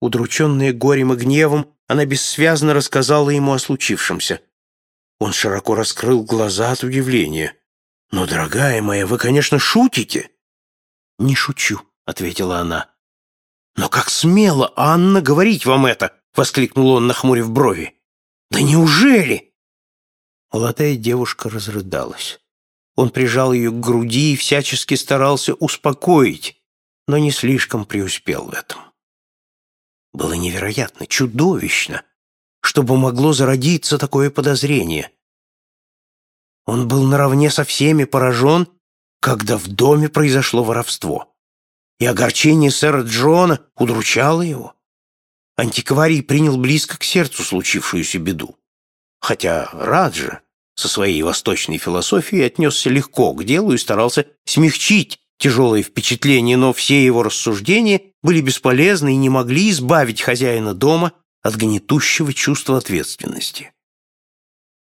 Удрученная горем и гневом, она бессвязно рассказала ему о случившемся. Он широко раскрыл глаза от удивления. «Но, дорогая моя, вы, конечно, шутите?» «Не шучу», — ответила она. «Но как смело, Анна, говорить вам это!» — воскликнул он, нахмурив брови. «Да неужели?» Молодая девушка разрыдалась. Он прижал ее к груди и всячески старался успокоить, но не слишком преуспел в этом. Было невероятно, чудовищно, чтобы могло зародиться такое подозрение. Он был наравне со всеми поражен, когда в доме произошло воровство. И огорчение сэра Джона удручало его. Антикварий принял близко к сердцу случившуюся беду. Хотя Раджа со своей восточной философией отнесся легко к делу и старался смягчить тяжелые впечатления, но все его рассуждения были бесполезны и не могли избавить хозяина дома от гнетущего чувства ответственности.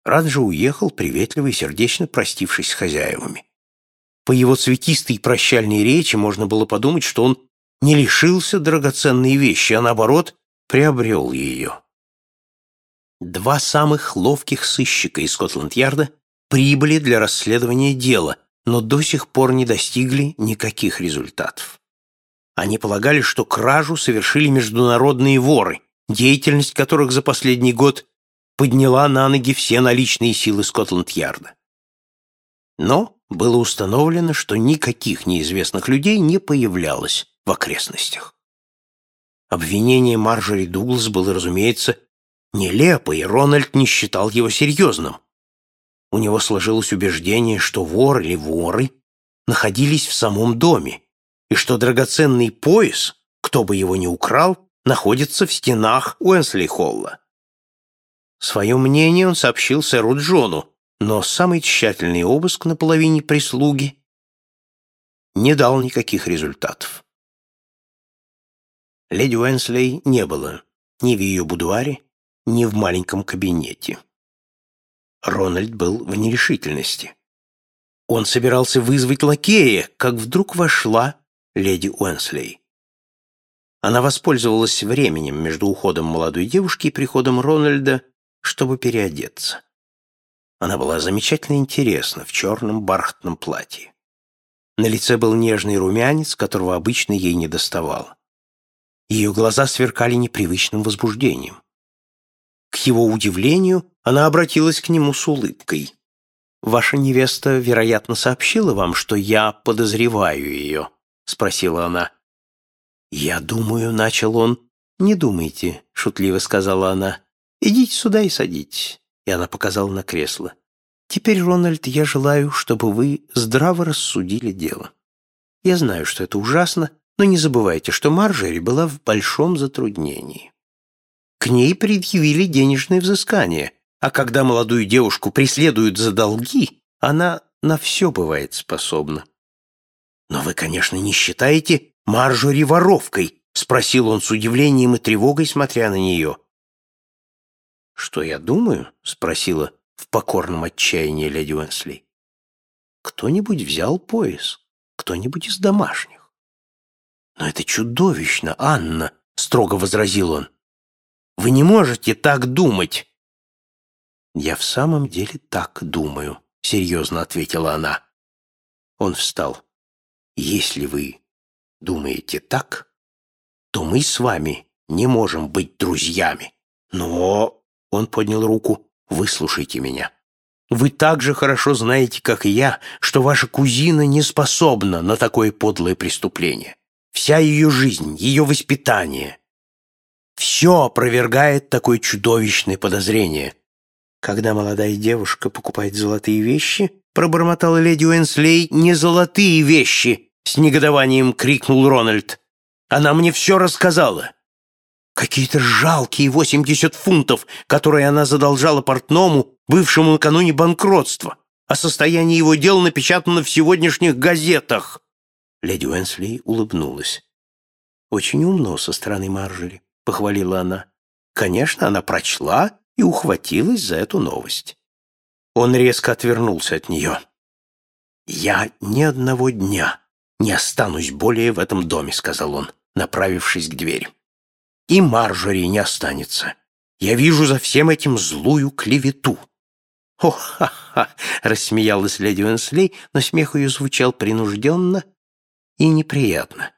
Раджа уехал, приветливо и сердечно простившись с хозяевами. По его цветистой прощальной речи можно было подумать, что он не лишился драгоценной вещи, а наоборот приобрел ее. Два самых ловких сыщика из Скотланд-Ярда прибыли для расследования дела, но до сих пор не достигли никаких результатов. Они полагали, что кражу совершили международные воры, деятельность которых за последний год подняла на ноги все наличные силы Скотланд-Ярда. Но было установлено, что никаких неизвестных людей не появлялось в окрестностях. Обвинение Марджори Дуглас было, разумеется, нелепо, и Рональд не считал его серьезным. У него сложилось убеждение, что вор или воры находились в самом доме, и что драгоценный пояс, кто бы его ни украл, находится в стенах Уэнсли-Холла. Свое мнение он сообщил сэру Джону, но самый тщательный обыск на половине прислуги не дал никаких результатов. Леди Уэнслей не было ни в ее будуаре, ни в маленьком кабинете. Рональд был в нерешительности. Он собирался вызвать лакея, как вдруг вошла леди Уэнслей. Она воспользовалась временем между уходом молодой девушки и приходом Рональда, чтобы переодеться. Она была замечательно интересна в черном бархатном платье. На лице был нежный румянец, которого обычно ей не доставало. Ее глаза сверкали непривычным возбуждением. К его удивлению, она обратилась к нему с улыбкой. «Ваша невеста, вероятно, сообщила вам, что я подозреваю ее?» — спросила она. «Я думаю», — начал он. «Не думайте», — шутливо сказала она. «Идите сюда и садитесь». И она показала на кресло. «Теперь, Рональд, я желаю, чтобы вы здраво рассудили дело. Я знаю, что это ужасно, но не забывайте, что Марджери была в большом затруднении. К ней предъявили денежное взыскание, а когда молодую девушку преследуют за долги, она на все бывает способна. «Но вы, конечно, не считаете Маржори воровкой?» — спросил он с удивлением и тревогой, смотря на нее. «Что я думаю?» — спросила в покорном отчаянии леди Уэнсли. «Кто-нибудь взял пояс, кто-нибудь из домашних». «Но это чудовищно, Анна!» — строго возразил он. «Вы не можете так думать!» «Я в самом деле так думаю», — серьезно ответила она. Он встал. «Если вы думаете так, то мы с вами не можем быть друзьями. Но...» — он поднял руку. «Выслушайте меня. Вы так же хорошо знаете, как и я, что ваша кузина не способна на такое подлое преступление. Вся ее жизнь, ее воспитание — все опровергает такое чудовищное подозрение. Когда молодая девушка покупает золотые вещи, пробормотала леди Уэнслей, не золотые вещи, с негодованием крикнул Рональд. Она мне все рассказала. Какие-то жалкие восемьдесят фунтов, которые она задолжала портному, бывшему накануне банкротства. А состояние его дел напечатано в сегодняшних газетах. Леди Уэнсли улыбнулась. «Очень умно со стороны Марджери», — похвалила она. «Конечно, она прочла и ухватилась за эту новость. Он резко отвернулся от нее. «Я ни одного дня не останусь более в этом доме», — сказал он, направившись к двери. и Маржори не останется. Я вижу за всем этим злую клевету». «О, ха-ха!» — рассмеялась леди Уэнслей, но смех ее звучал принужденно и неприятно.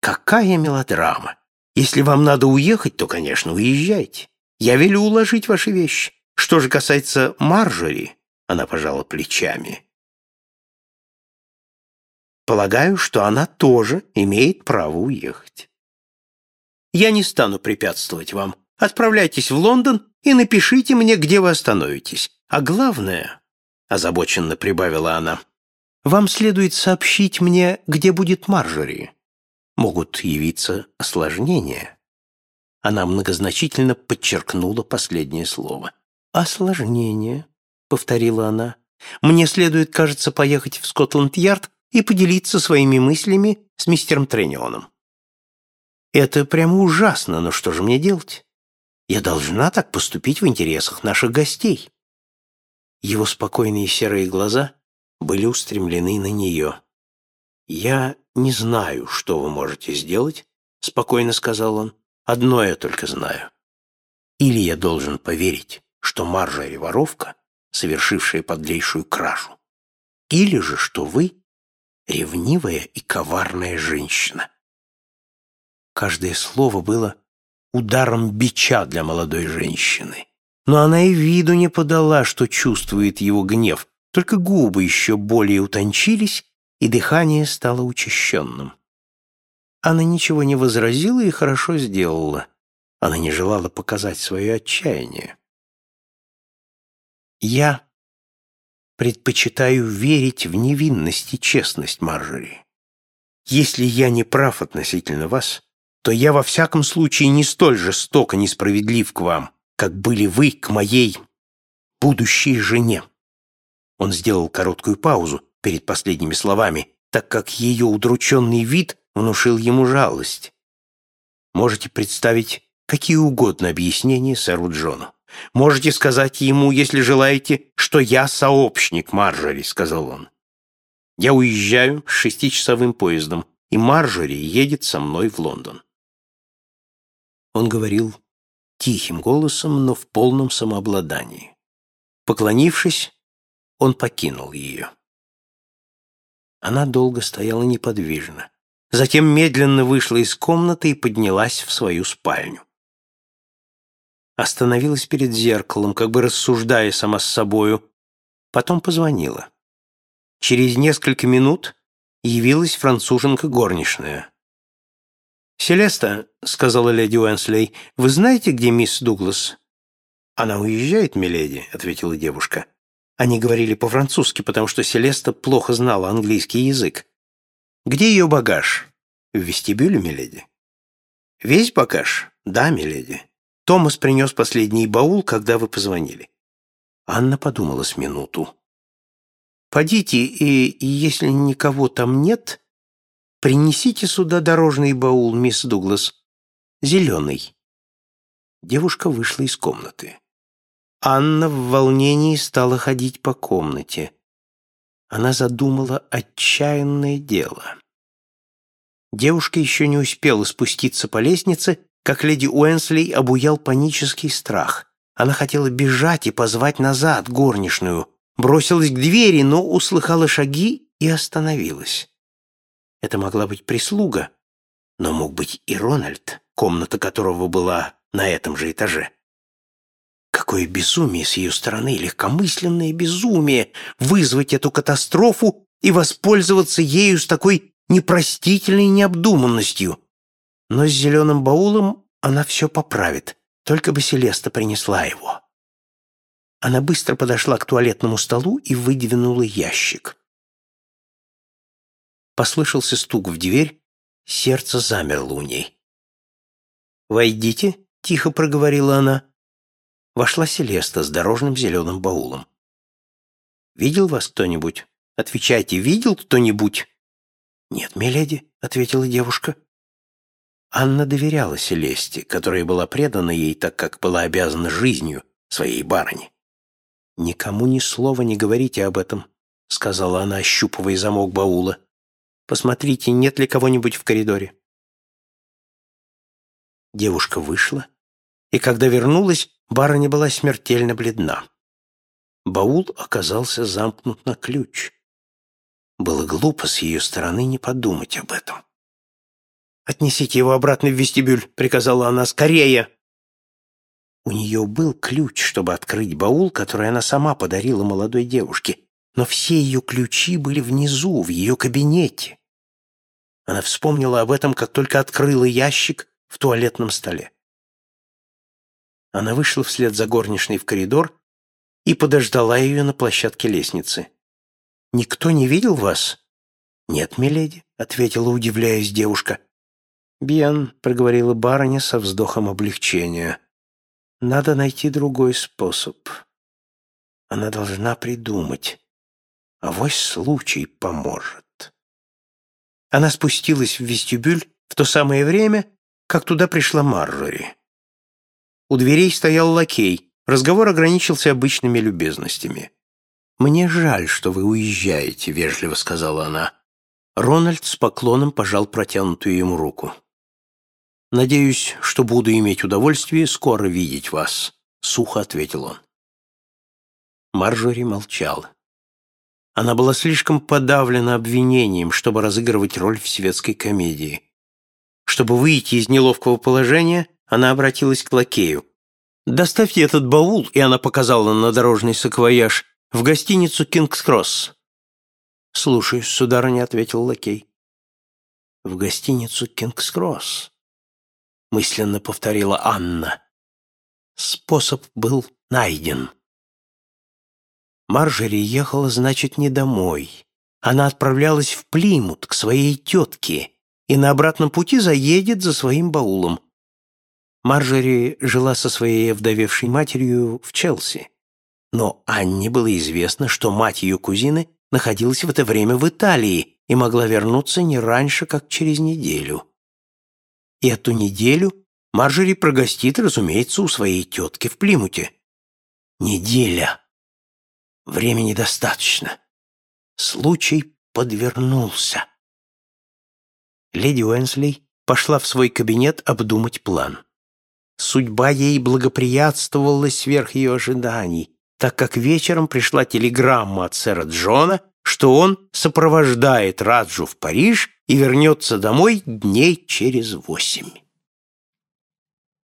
«Какая мелодрама! Если вам надо уехать, то, конечно, уезжайте. Я велю уложить ваши вещи. Что же касается Маржори, она пожала плечами. Полагаю, что она тоже имеет право уехать. Я не стану препятствовать вам. Отправляйтесь в Лондон и напишите мне, где вы остановитесь. А главное, озабоченно прибавила она, вам следует сообщить мне, где будет Маржори. Могут явиться осложнения. Она многозначительно подчеркнула последнее слово. «Осложнение», — повторила она. «Мне следует, кажется, поехать в Скотланд-Ярд и поделиться своими мыслями с мистером Тренионом. Это прямо ужасно, но что же мне делать? Я должна так поступить в интересах наших гостей». Его спокойные серые глаза были устремлены на нее. «Я не знаю, что вы можете сделать», — спокойно сказал он. Одно я только знаю. Или я должен поверить, что Маржа воровка, совершившая подлейшую кражу, или же, что вы ревнивая и коварная женщина. Каждое слово было ударом бича для молодой женщины. Но она и виду не подала, что чувствует его гнев, только губы еще более утончились, и дыхание стало учащенным. Она ничего не возразила и хорошо сделала. Она не желала показать свое отчаяние. «Я предпочитаю верить в невинность и честность Маржори. Если я не прав относительно вас, то я во всяком случае не столь жестоко несправедлив к вам, как были вы к моей будущей жене». Он сделал короткую паузу перед последними словами, так как ее удрученный вид внушил ему жалость. Можете представить какие угодно объяснения сэру Джону. Можете сказать ему, если желаете, что я сообщник Марджори, сказал он. Я уезжаю с шестичасовым поездом, и Марджори едет со мной в Лондон. Он говорил тихим голосом, но в полном самообладании. Поклонившись, он покинул ее. Она долго стояла неподвижно. Затем медленно вышла из комнаты и поднялась в свою спальню. Остановилась перед зеркалом, как бы рассуждая сама с собою. Потом позвонила. Через несколько минут явилась француженка горничная. «Селеста», — сказала леди Уэнслей, — «вы знаете, где мисс Дуглас?» «Она уезжает, миледи», — ответила девушка. Они говорили по-французски, потому что Селеста плохо знала английский язык. Где ее багаж? В вестибюле, миледи? Весь багаж? Да, миледи. Томас принес последний баул, когда вы позвонили. Анна подумала с минуту. «Подите, и, и если никого там нет, принесите сюда дорожный баул, мисс Дуглас. Зеленый». Девушка вышла из комнаты. Анна в волнении стала ходить по комнате она задумала отчаянное дело. Девушка еще не успела спуститься по лестнице, как леди Уэнсли обуял панический страх. Она хотела бежать и позвать назад горничную, бросилась к двери, но услыхала шаги и остановилась. Это могла быть прислуга, но мог быть и Рональд, комната которого была на этом же этаже. Какое безумие с ее стороны, легкомысленное безумие вызвать эту катастрофу и воспользоваться ею с такой непростительной необдуманностью. Но с зеленым баулом она все поправит, только бы Селеста принесла его. Она быстро подошла к туалетному столу и выдвинула ящик. Послышался стук в дверь, сердце замерло у ней. «Войдите», — тихо проговорила она вошла Селеста с дорожным зеленым баулом. «Видел вас кто-нибудь? Отвечайте, видел кто-нибудь?» «Нет, миледи», — ответила девушка. Анна доверяла Селесте, которая была предана ей, так как была обязана жизнью своей барыни. «Никому ни слова не говорите об этом», — сказала она, ощупывая замок баула. «Посмотрите, нет ли кого-нибудь в коридоре». Девушка вышла, и когда вернулась, барыня была смертельно бледна. Баул оказался замкнут на ключ. Было глупо с ее стороны не подумать об этом. «Отнесите его обратно в вестибюль», — приказала она, — «скорее!» У нее был ключ, чтобы открыть баул, который она сама подарила молодой девушке, но все ее ключи были внизу, в ее кабинете. Она вспомнила об этом, как только открыла ящик в туалетном столе. Она вышла вслед за горничной в коридор и подождала ее на площадке лестницы. «Никто не видел вас?» «Нет, миледи», — ответила, удивляясь девушка. «Бьен», — проговорила барыня со вздохом облегчения. «Надо найти другой способ. Она должна придумать. а Авось случай поможет». Она спустилась в вестибюль в то самое время, как туда пришла Марджори. У дверей стоял лакей. Разговор ограничился обычными любезностями. «Мне жаль, что вы уезжаете», — вежливо сказала она. Рональд с поклоном пожал протянутую ему руку. «Надеюсь, что буду иметь удовольствие скоро видеть вас», — сухо ответил он. Маржори молчала. Она была слишком подавлена обвинением, чтобы разыгрывать роль в светской комедии. Чтобы выйти из неловкого положения, она обратилась к лакею. «Доставьте этот баул», и она показала на дорожный саквояж, в гостиницу «Кингс-Кросс». «Слушаюсь, сударыня», — ответил лакей. «В гостиницу «Кингс-Кросс» мысленно повторила Анна. Способ был найден. Маржери ехала, значит, не домой. Она отправлялась в Плимут к своей тетке и на обратном пути заедет за своим баулом. Маржери жила со своей овдовевшей матерью в Челси. Но Анне было известно, что мать ее кузины находилась в это время в Италии и могла вернуться не раньше, как через неделю. И эту неделю Марджери прогостит, разумеется, у своей тетки в Плимуте. Неделя. Времени достаточно. Случай подвернулся. Леди Уэнсли пошла в свой кабинет обдумать план. Судьба ей благоприятствовала сверх ее ожиданий, так как вечером пришла телеграмма от сэра Джона, что он сопровождает Раджу в Париж и вернется домой дней через восемь.